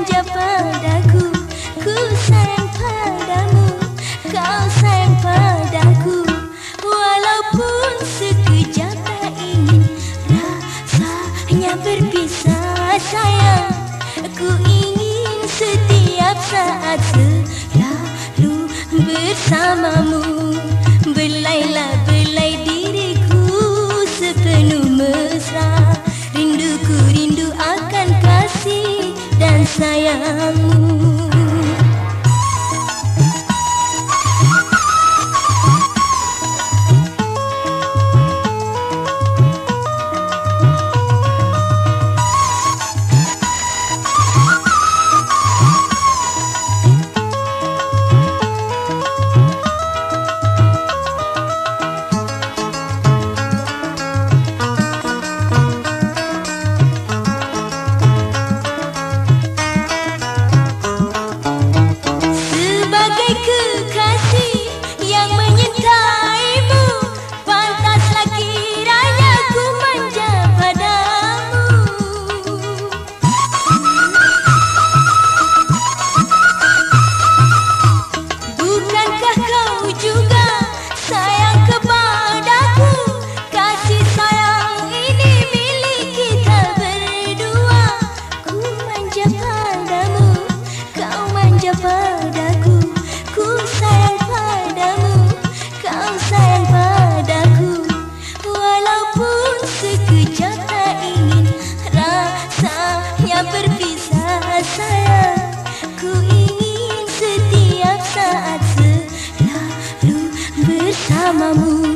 senja padaku Ku sayang padamu Kau sayang padaku. Walaupun sekejap tak ingin Rasanya berpisah sayang Ku ingin setiap saat Selalu bersamamu. 人。like berpisah sayang. Ku ingin setiap saat selalu bersamamu.